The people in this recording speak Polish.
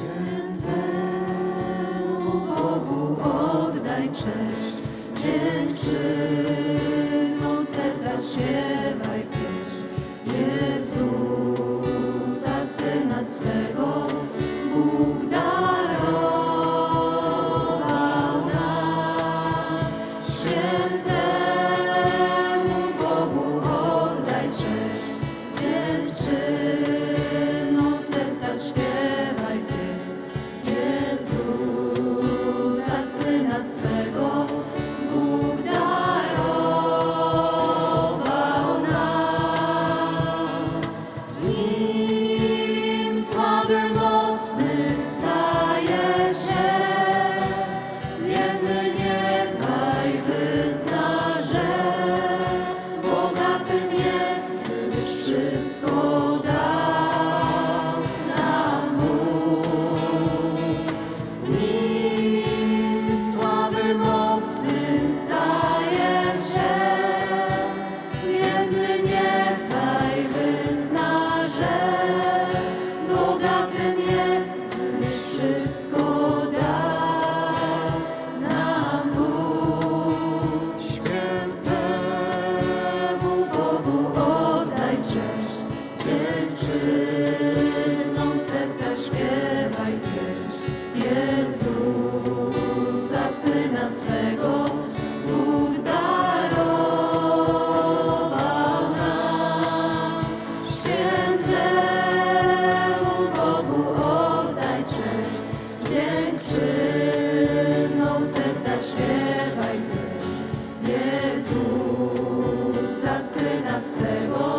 Świętemu Bogu oddaj cześć, serca śpiewaj swego,